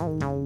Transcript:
Ooh.